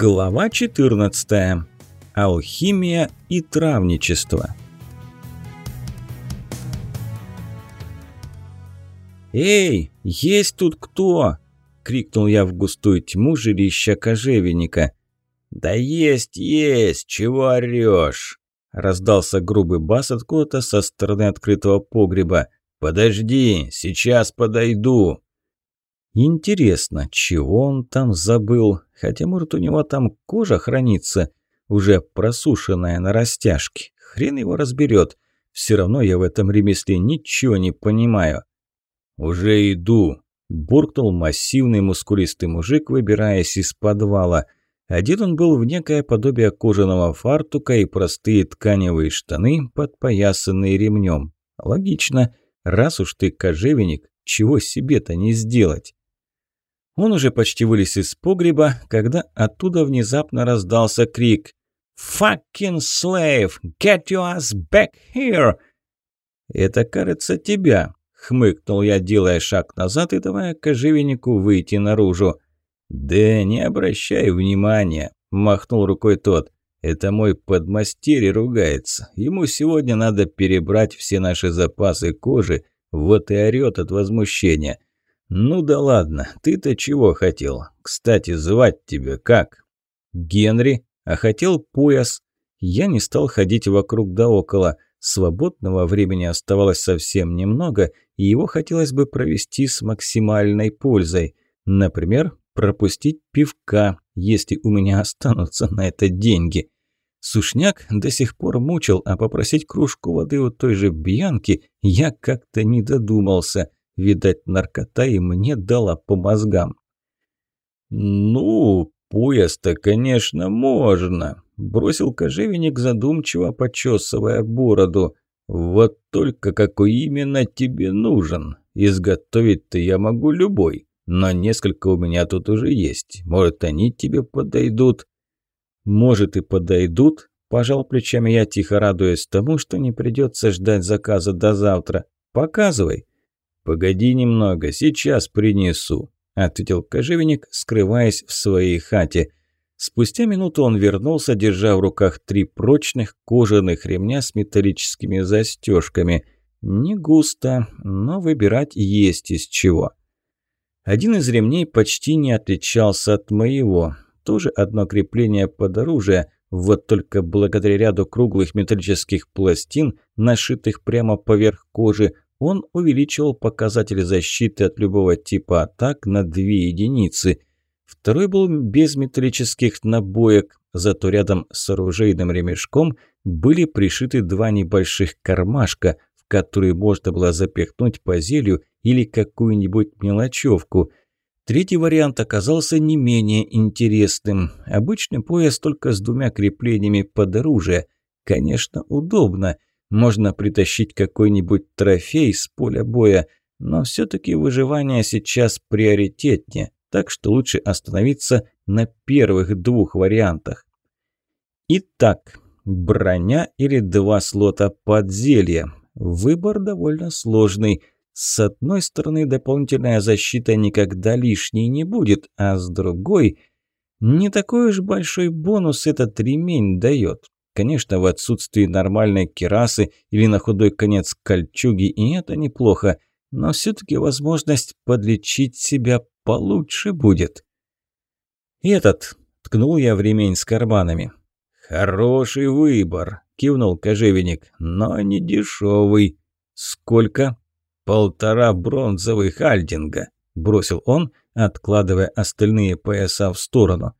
Глава 14. Алхимия и травничество. «Эй, есть тут кто?» – крикнул я в густую тьму жилища кожевенника. «Да есть, есть, чего орёшь?» – раздался грубый бас откуда-то со стороны открытого погреба. «Подожди, сейчас подойду». Интересно, чего он там забыл? Хотя, может, у него там кожа хранится, уже просушенная на растяжке. Хрен его разберет. Все равно я в этом ремесле ничего не понимаю. «Уже иду», – буркнул массивный мускулистый мужик, выбираясь из подвала. Одет он был в некое подобие кожаного фартука и простые тканевые штаны, подпоясанные ремнем. Логично, раз уж ты кожевенник, чего себе-то не сделать? Он уже почти вылез из погреба, когда оттуда внезапно раздался крик «Fucking slave! Get your ass back here!» «Это, кажется, тебя», — хмыкнул я, делая шаг назад и давая кожевеннику выйти наружу. «Да не обращай внимания», — махнул рукой тот. «Это мой подмастерье ругается. Ему сегодня надо перебрать все наши запасы кожи, вот и орёт от возмущения». «Ну да ладно, ты-то чего хотел? Кстати, звать тебя как?» «Генри, а хотел пояс». Я не стал ходить вокруг да около. Свободного времени оставалось совсем немного, и его хотелось бы провести с максимальной пользой. Например, пропустить пивка, если у меня останутся на это деньги. Сушняк до сих пор мучил, а попросить кружку воды у той же Бьянки я как-то не додумался – Видать, наркота и мне дала по мозгам. «Ну, пояс-то, конечно, можно», – бросил кожевенник, задумчиво почесывая бороду. «Вот только какой именно тебе нужен? Изготовить-то я могу любой, но несколько у меня тут уже есть. Может, они тебе подойдут?» «Может, и подойдут», – пожал плечами я, тихо радуясь тому, что не придется ждать заказа до завтра. «Показывай». «Погоди немного, сейчас принесу», – ответил кожевенник, скрываясь в своей хате. Спустя минуту он вернулся, держа в руках три прочных кожаных ремня с металлическими застежками. Не густо, но выбирать есть из чего. Один из ремней почти не отличался от моего. Тоже одно крепление под оружие, вот только благодаря ряду круглых металлических пластин, нашитых прямо поверх кожи, он увеличивал показатель защиты от любого типа атак на 2 единицы. Второй был без металлических набоек, зато рядом с оружейным ремешком были пришиты два небольших кармашка, в которые можно было запихнуть по зелью или какую-нибудь мелочевку. Третий вариант оказался не менее интересным. Обычный пояс только с двумя креплениями под оружие. Конечно, удобно – можно притащить какой-нибудь трофей с поля боя, но все-таки выживание сейчас приоритетнее, так что лучше остановиться на первых двух вариантах. Итак, броня или два слота под зелье. Выбор довольно сложный. С одной стороны, дополнительная защита никогда лишней не будет, а с другой, не такой уж большой бонус этот ремень дает. Конечно, в отсутствии нормальной керасы или на худой конец кольчуги и это неплохо, но все-таки возможность подлечить себя получше будет. «Этот!» – ткнул я в ремень с карманами. «Хороший выбор!» – кивнул кожевенник, – «но не дешевый. «Сколько?» «Полтора бронзовых альдинга», – бросил он, откладывая остальные пояса в сторону.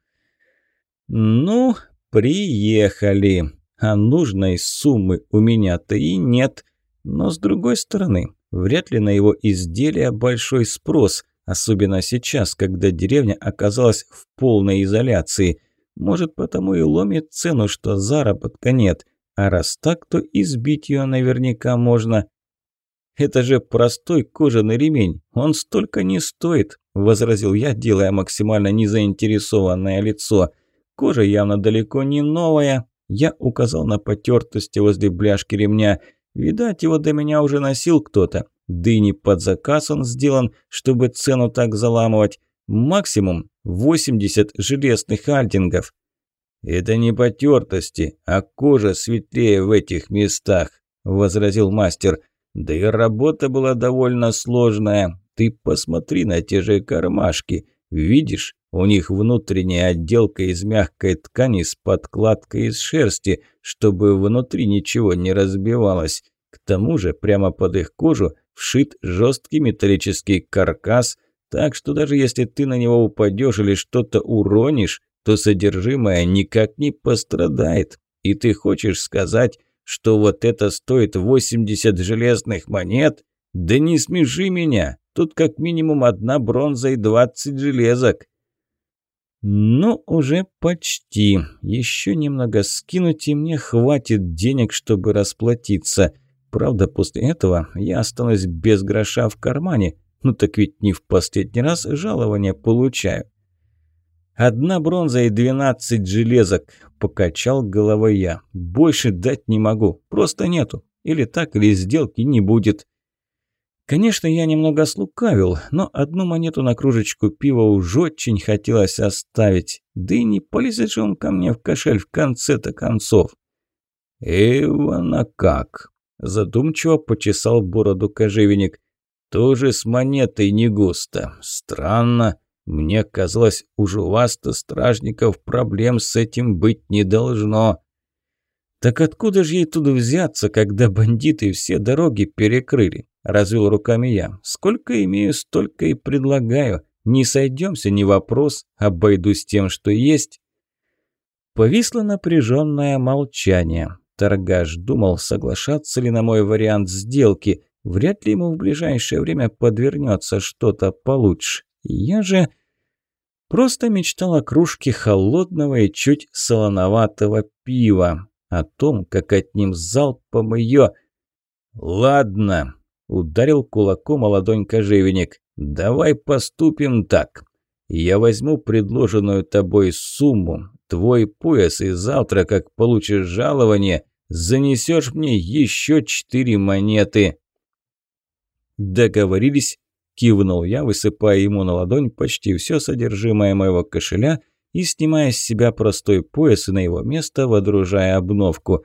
«Ну, «Приехали. А нужной суммы у меня-то и нет. Но с другой стороны, вряд ли на его изделия большой спрос, особенно сейчас, когда деревня оказалась в полной изоляции. Может, потому и ломит цену, что заработка нет. А раз так, то избить ее наверняка можно. «Это же простой кожаный ремень, он столько не стоит», – возразил я, делая максимально незаинтересованное лицо. Кожа явно далеко не новая. Я указал на потертости возле бляшки ремня. Видать, его до меня уже носил кто-то. Да и не под заказ он сделан, чтобы цену так заламывать. Максимум 80 железных альдингов. «Это не потертости, а кожа светлее в этих местах», – возразил мастер. «Да и работа была довольно сложная. Ты посмотри на те же кармашки. Видишь, у них внутренняя отделка из мягкой ткани с подкладкой из шерсти, чтобы внутри ничего не разбивалось. К тому же прямо под их кожу вшит жесткий металлический каркас, так что даже если ты на него упадешь или что-то уронишь, то содержимое никак не пострадает. И ты хочешь сказать, что вот это стоит 80 железных монет? Да не смеши меня, тут как минимум одна бронза и 20 железок. Ну, уже почти. Еще немного скинуть, и мне хватит денег, чтобы расплатиться. Правда, после этого я останусь без гроша в кармане. Ну так ведь не в последний раз жалование получаю. «Одна бронза и двенадцать железок», – покачал головой я. «Больше дать не могу, просто нету. Или так, или сделки не будет». Конечно, я немного слукавил, но одну монету на кружечку пива уж очень хотелось оставить. Да и не полезет же он ко мне в кошель в конце-то концов. «Эвана как?» – задумчиво почесал бороду кожевенник. «Тоже с монетой не густо. Странно». Мне казалось, уж у вас-то, стражников, проблем с этим быть не должно. Так откуда же ей туда взяться, когда бандиты все дороги перекрыли? Развел руками я. Сколько имею, столько и предлагаю. Не сойдемся, не вопрос, обойдусь тем, что есть. Повисло напряженное молчание. Торгаш думал, соглашаться ли на мой вариант сделки. Вряд ли ему в ближайшее время подвернется что-то получше. Я же просто мечтал о кружке холодного и чуть солоноватого пива, о том, как одним залпом ее... «Ладно», — ударил кулаком о ладонь кожевенник, — «давай поступим так. Я возьму предложенную тобой сумму, твой пояс, и завтра, как получишь жалование, занесешь мне еще четыре монеты». Договорились Кивнул я, высыпая ему на ладонь почти все содержимое моего кошеля и снимая с себя простой пояс и на его место водружая обновку.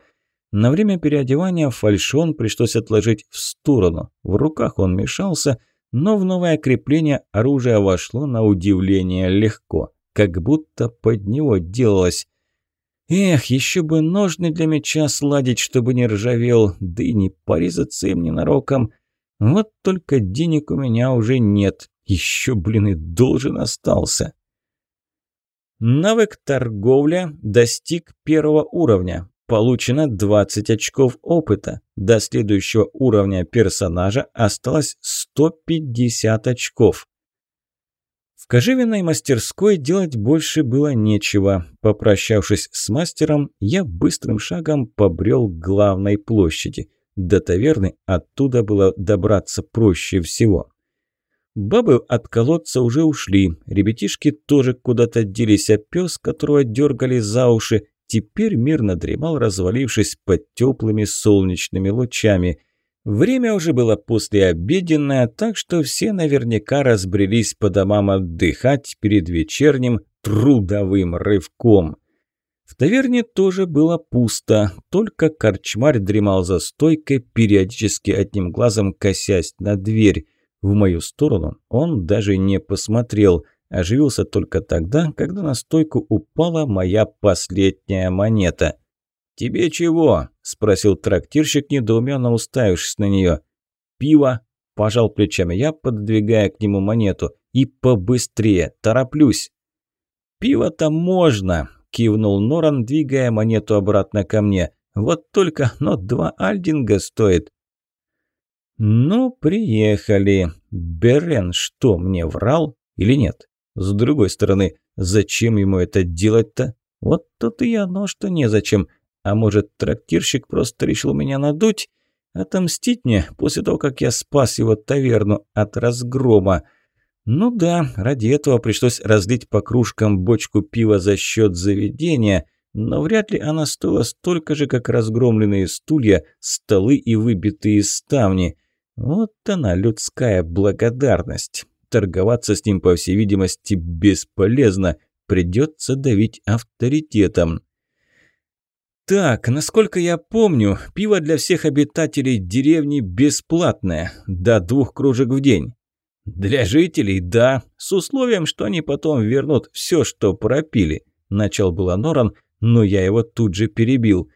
На время переодевания фальшон пришлось отложить в сторону. В руках он мешался, но в новое крепление оружие вошло на удивление легко, как будто под него делалось. Эх, еще бы ножны для меча сладить, чтобы не ржавел, да и не порезаться им ненароком. Вот только денег у меня уже нет. Еще, блин, и должен остался. Навык торговля достиг первого уровня. Получено 20 очков опыта. До следующего уровня персонажа осталось 150 очков. В кожевенной мастерской делать больше было нечего. Попрощавшись с мастером, я быстрым шагом побрел к главной площади. До таверны оттуда было добраться проще всего. Бабы от колодца уже ушли, ребятишки тоже куда-то делись, а пес, которого дергали за уши, теперь мирно дремал, развалившись под теплыми солнечными лучами. Время уже было послеобеденное, так что все наверняка разбрелись по домам отдыхать перед вечерним трудовым рывком. В таверне тоже было пусто, только корчмарь дремал за стойкой, периодически одним глазом косясь на дверь. В мою сторону он даже не посмотрел, оживился только тогда, когда на стойку упала моя последняя монета. «Тебе чего?» – спросил трактирщик, недоуменно уставившись на нее. «Пиво», – пожал плечами я, пододвигая к нему монету. «И побыстрее, тороплюсь». «Пиво-то можно», кивнул Норан, двигая монету обратно ко мне. Вот только но два альдинга стоит. Ну, приехали. Берен что, мне врал или нет? С другой стороны, зачем ему это делать-то? Вот тут и оно, что незачем. А может, трактирщик просто решил меня надуть? Отомстить мне после того, как я спас его таверну от разгрома. Ну да, ради этого пришлось разлить по кружкам бочку пива за счет заведения, но вряд ли она стоила столько же, как разгромленные стулья, столы и выбитые ставни. Вот она, людская благодарность. торговаться с ним, по всей видимости, бесполезно. Придется давить авторитетом. Так, насколько я помню, пиво для всех обитателей деревни бесплатное, до двух кружек в день. Для жителей, да, с условием, что они потом вернут все, что пропили. Начал было Норан, но я его тут же перебил.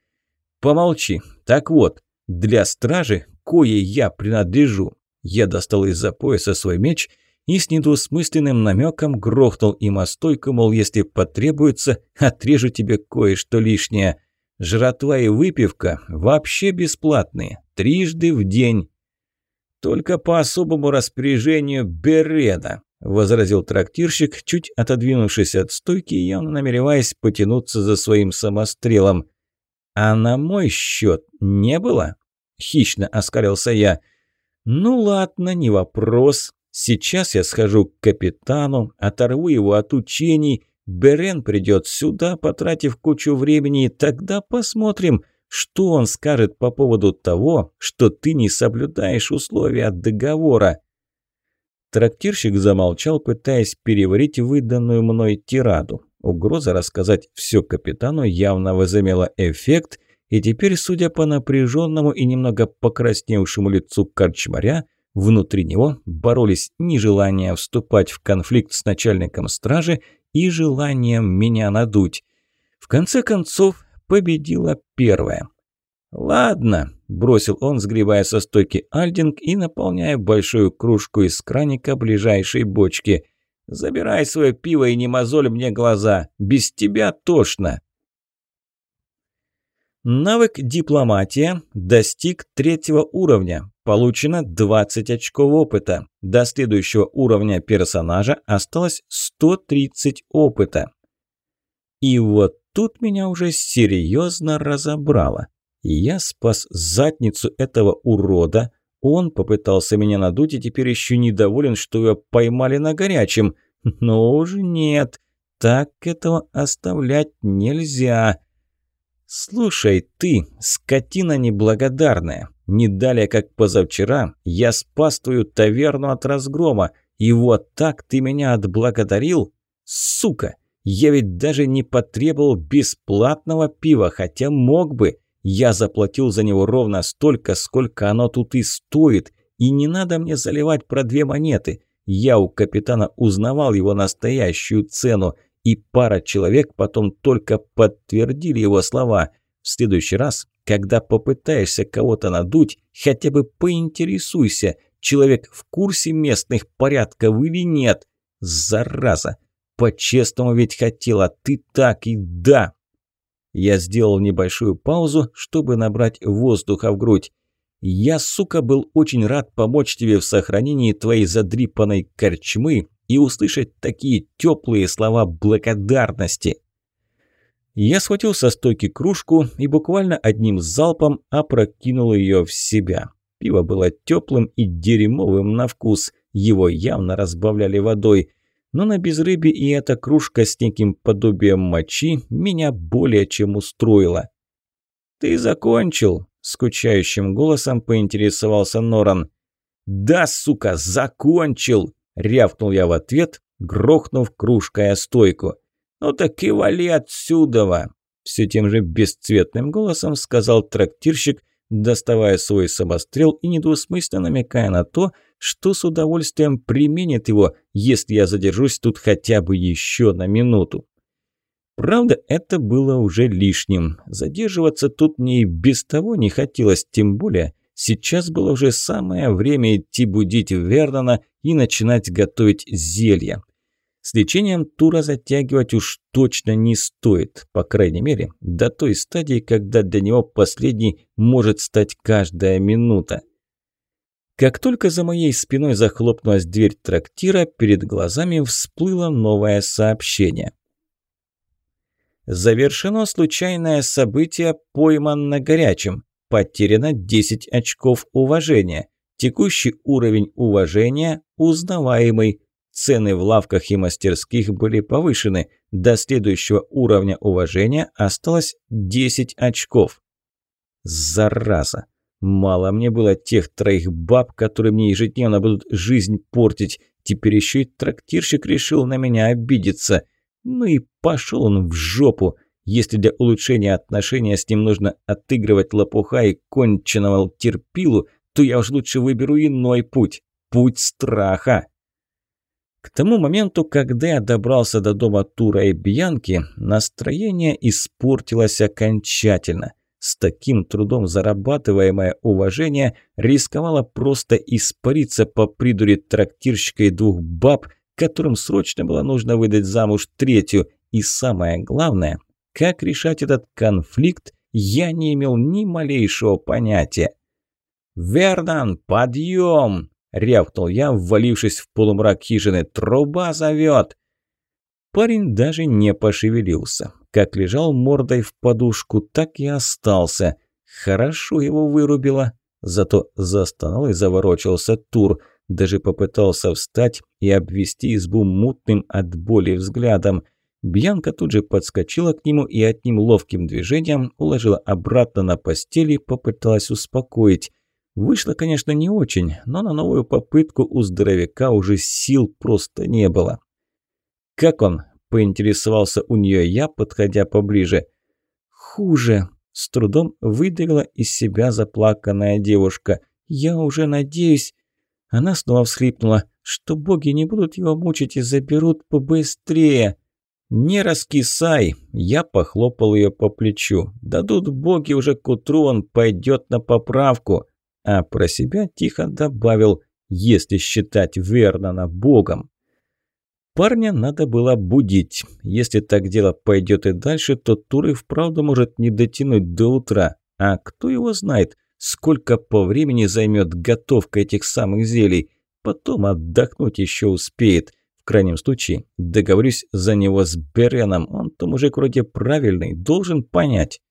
Помолчи. Так вот, для стражи, кое я принадлежу. Я достал из-за пояса свой меч и с недвусмысленным намеком грохнул им о стойку, мол, если потребуется, отрежу тебе кое-что лишнее. Жратва и выпивка вообще бесплатные, трижды в день. Только по особому распоряжению Береда, возразил трактирщик, чуть отодвинувшись от стойки явно намереваясь потянуться за своим самострелом. «А на мой счет не было?» – хищно оскалился я. «Ну ладно, не вопрос. Сейчас я схожу к капитану, оторву его от учений, Берен придет сюда, потратив кучу времени, и тогда посмотрим, что он скажет по поводу того, что ты не соблюдаешь условия договора. Трактирщик замолчал, пытаясь переварить выданную мной тираду. Угроза рассказать все капитану явно возымела эффект, и теперь, судя по напряженному и немного покрасневшему лицу корчмаря, внутри него боролись нежелание вступать в конфликт с начальником стражи и желанием меня надуть. В конце концов, победила первая. «Ладно», – бросил он, сгребая со стойки альдинг и наполняя большую кружку из краника ближайшей бочки. «Забирай свое пиво и не мозоль мне глаза. Без тебя тошно». Навык «Дипломатия» достиг третьего уровня. Получено 20 очков опыта. До следующего уровня персонажа осталось 130 опыта. И вот тут меня уже серьезно разобрало. Я спас задницу этого урода. Он попытался меня надуть и теперь еще недоволен, что его поймали на горячем. Но уж нет, так этого оставлять нельзя. «Слушай, ты, скотина неблагодарная, не далее, как позавчера, я спас твою таверну от разгрома, и вот так ты меня отблагодарил? Сука! Я ведь даже не потребовал бесплатного пива, хотя мог бы. Я заплатил за него ровно столько, сколько оно тут и стоит, и не надо мне заливать про две монеты. Я у капитана узнавал его настоящую цену, и пара человек потом только подтвердили его слова. В следующий раз когда попытаешься кого-то надуть, хотя бы поинтересуйся, человек в курсе местных порядков или нет. Зараза! По-честному ведь хотела, ты так и да. Я сделал небольшую паузу, чтобы набрать воздуха в грудь. Я, сука, был очень рад помочь тебе в сохранении твоей задрипанной корчмы и услышать такие теплые слова благодарности. Я схватил со стойки кружку и буквально одним залпом опрокинул ее в себя. Пиво было теплым и дерьмовым на вкус, его явно разбавляли водой. Но на безрыбе и эта кружка с неким подобием мочи меня более чем устроила. «Ты закончил?» – скучающим голосом поинтересовался Норан. «Да, сука, закончил!» – рявкнул я в ответ, грохнув кружкой о стойку. «Ну так и вали отсюда!» Все тем же бесцветным голосом сказал трактирщик, доставая свой самострел и недвусмысленно намекая на то, что с удовольствием применит его, если я задержусь тут хотя бы еще на минуту. Правда, это было уже лишним. Задерживаться тут мне и без того не хотелось, тем более сейчас было уже самое время идти будить Вернона и начинать готовить зелья. С лечением тура затягивать уж точно не стоит, по крайней мере, до той стадии, когда для него последней может стать каждая минута. Как только за моей спиной захлопнулась дверь трактира, перед глазами всплыло новое сообщение. Завершено случайное событие «Пойман на горячем». Потеряно 10 очков уважения. Текущий уровень уважения – узнаваемый. Цены в лавках и мастерских были повышены. До следующего уровня уважения осталось 10 очков. Зараза! Мало мне было тех троих баб, которые мне ежедневно будут жизнь портить. Теперь еще и трактирщик решил на меня обидеться. Ну и пошел он в жопу. Если для улучшения отношения с ним нужно отыгрывать лопуха и конченого терпилу, то я уж лучше выберу иной путь. Путь страха. К тому моменту, когда я добрался до дома Тура и Бьянки, настроение испортилось окончательно. С таким трудом зарабатываемое уважение рисковало просто испариться по придуре трактирщика и двух баб, которым срочно было нужно выдать замуж третью. И самое главное, как решать этот конфликт, я не имел ни малейшего понятия. «Вердан, подъем!» – рявкнул я, ввалившись в полумрак хижины. «Труба зовет!» Парень даже не пошевелился. Как лежал мордой в подушку, так и остался. Хорошо его вырубило. Зато застонал и заворочился Тур. Даже попытался встать и обвести избу мутным от боли взглядом. Бьянка тут же подскочила к нему и одним ловким движением уложила обратно на постель и попыталась успокоить. Вышло, конечно, не очень, но на новую попытку у здоровяка уже сил просто не было. «Как он?» – поинтересовался у нее я, подходя поближе. «Хуже», – с трудом выдавила из себя заплаканная девушка. «Я уже надеюсь...» Она снова всхлипнула, что боги не будут его мучить и заберут побыстрее. «Не раскисай!» – я похлопал ее по плечу. «Дадут боги уже к утру, он пойдет на поправку!» А про себя тихо добавил, если считать Вернона богом. Парня надо было будить. Если так дело пойдет и дальше, то Тур и вправду может не дотянуть до утра. А кто его знает, сколько по времени займет готовка этих самых зелий. Потом отдохнуть еще успеет. Крайнем случае, договорюсь за него с Береном. Он-то мужик вроде правильный, должен понять.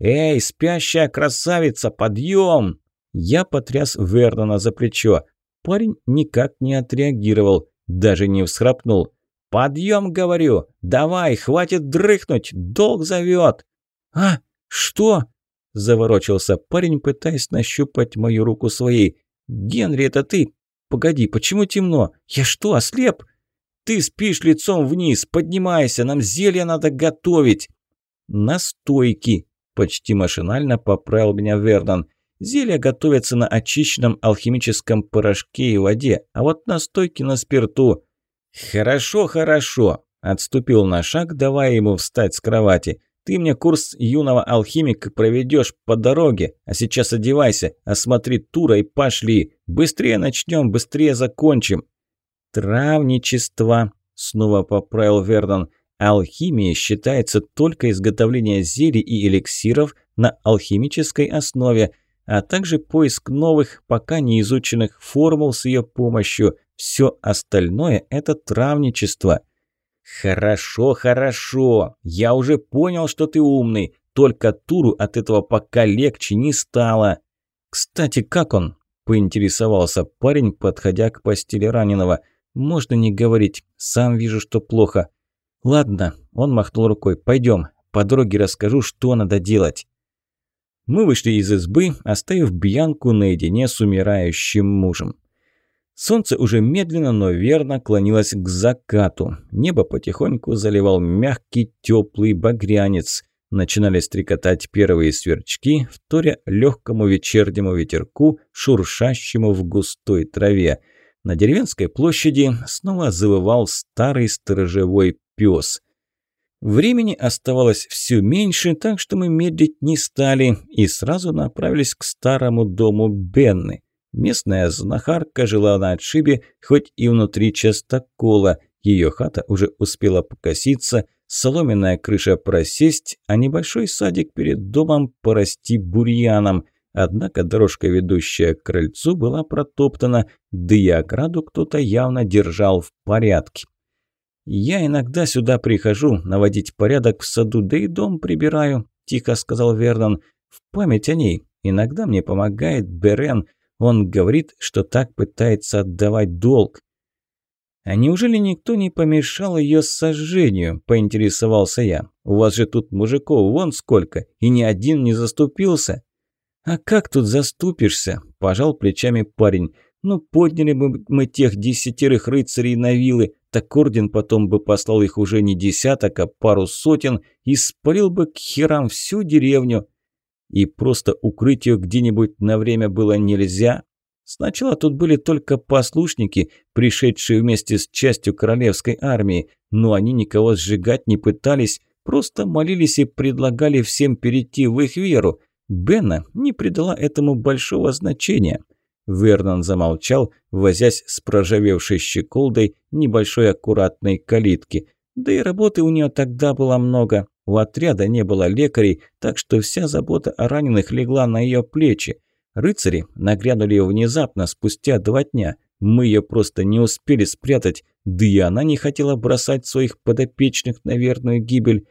«Эй, спящая красавица, подъем!» Я потряс Вернона за плечо. Парень никак не отреагировал, даже не всхрапнул. «Подъем, говорю! Давай, хватит дрыхнуть! Долг зовет!» «А, что?» – заворочился парень, пытаясь нащупать мою руку своей. «Генри, это ты? Погоди, почему темно? Я что, ослеп?» «Ты спишь лицом вниз, поднимайся, нам зелье надо готовить!» «Настойки!» – почти машинально поправил меня Вернон. Зелья готовятся на очищенном алхимическом порошке и воде, а вот настойки на спирту. «Хорошо, хорошо», – отступил на шаг, давая ему встать с кровати. «Ты мне курс юного алхимика проведешь по дороге, а сейчас одевайся, осмотри тура и пошли. Быстрее начнем, быстрее закончим». «Травничество», – снова поправил Вердон. «Алхимией считается только изготовление зелий и эликсиров на алхимической основе – а также поиск новых, пока не изученных формул с ее помощью. Все остальное – это травничество. «Хорошо, хорошо. Я уже понял, что ты умный. Только Туру от этого пока легче не стало». «Кстати, как он?» – поинтересовался парень, подходя к постели раненого. «Можно не говорить. Сам вижу, что плохо». «Ладно», – он махнул рукой. «Пойдем. По дороге расскажу, что надо делать». Мы вышли из избы, оставив Бьянку наедине с умирающим мужем. Солнце уже медленно, но верно клонилось к закату. Небо потихоньку заливал мягкий теплый багрянец. Начинали стрекотать первые сверчки, вторя легкому вечернему ветерку, шуршащему в густой траве. На деревенской площади снова завывал старый сторожевой пес. Времени оставалось все меньше, так что мы медлить не стали и сразу направились к старому дому Бенны. Местная знахарка жила на отшибе, хоть и внутри частокола. Ее хата уже успела покоситься, соломенная крыша просесть, а небольшой садик перед домом порасти бурьяном. Однако дорожка, ведущая к крыльцу, была протоптана, да и ограду кто-то явно держал в порядке. «Я иногда сюда прихожу, наводить порядок в саду, да и дом прибираю», – тихо сказал Вернон. «В память о ней. Иногда мне помогает Берен. Он говорит, что так пытается отдавать долг». «А неужели никто не помешал ее сожжению?» – поинтересовался я. «У вас же тут мужиков вон сколько, и ни один не заступился». «А как тут заступишься?» – пожал плечами парень. «Ну, подняли бы мы тех десятерых рыцарей на вилы, так орден потом бы послал их уже не десяток, а пару сотен и спалил бы к херам всю деревню. И просто укрыть ее где-нибудь на время было нельзя. Сначала тут были только послушники, пришедшие вместе с частью королевской армии, но они никого сжигать не пытались, просто молились и предлагали всем перейти в их веру. Бенна не придала этому большого значения. Вернон замолчал, возясь с проржавевшей щеколдой небольшой аккуратной калитки. Да и работы у нее тогда было много. У отряда не было лекарей, так что вся забота о раненых легла на ее плечи. Рыцари нагрянули внезапно, спустя два дня. Мы ее просто не успели спрятать, да и она не хотела бросать своих подопечных на верную гибель.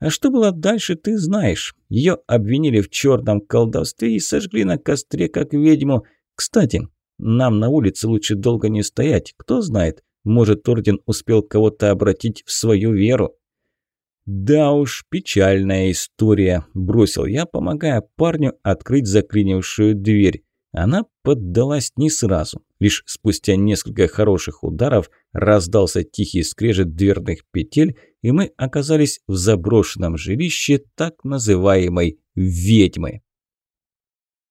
А что было дальше, ты знаешь. Ее обвинили в черном колдовстве и сожгли на костре, как ведьму. Кстати, нам на улице лучше долго не стоять. Кто знает, может, Орден успел кого-то обратить в свою веру. «Да уж, печальная история», – бросил я, помогая парню открыть заклинившую дверь. Она поддалась не сразу. Лишь спустя несколько хороших ударов раздался тихий скрежет дверных петель, и мы оказались в заброшенном жилище так называемой «ведьмы».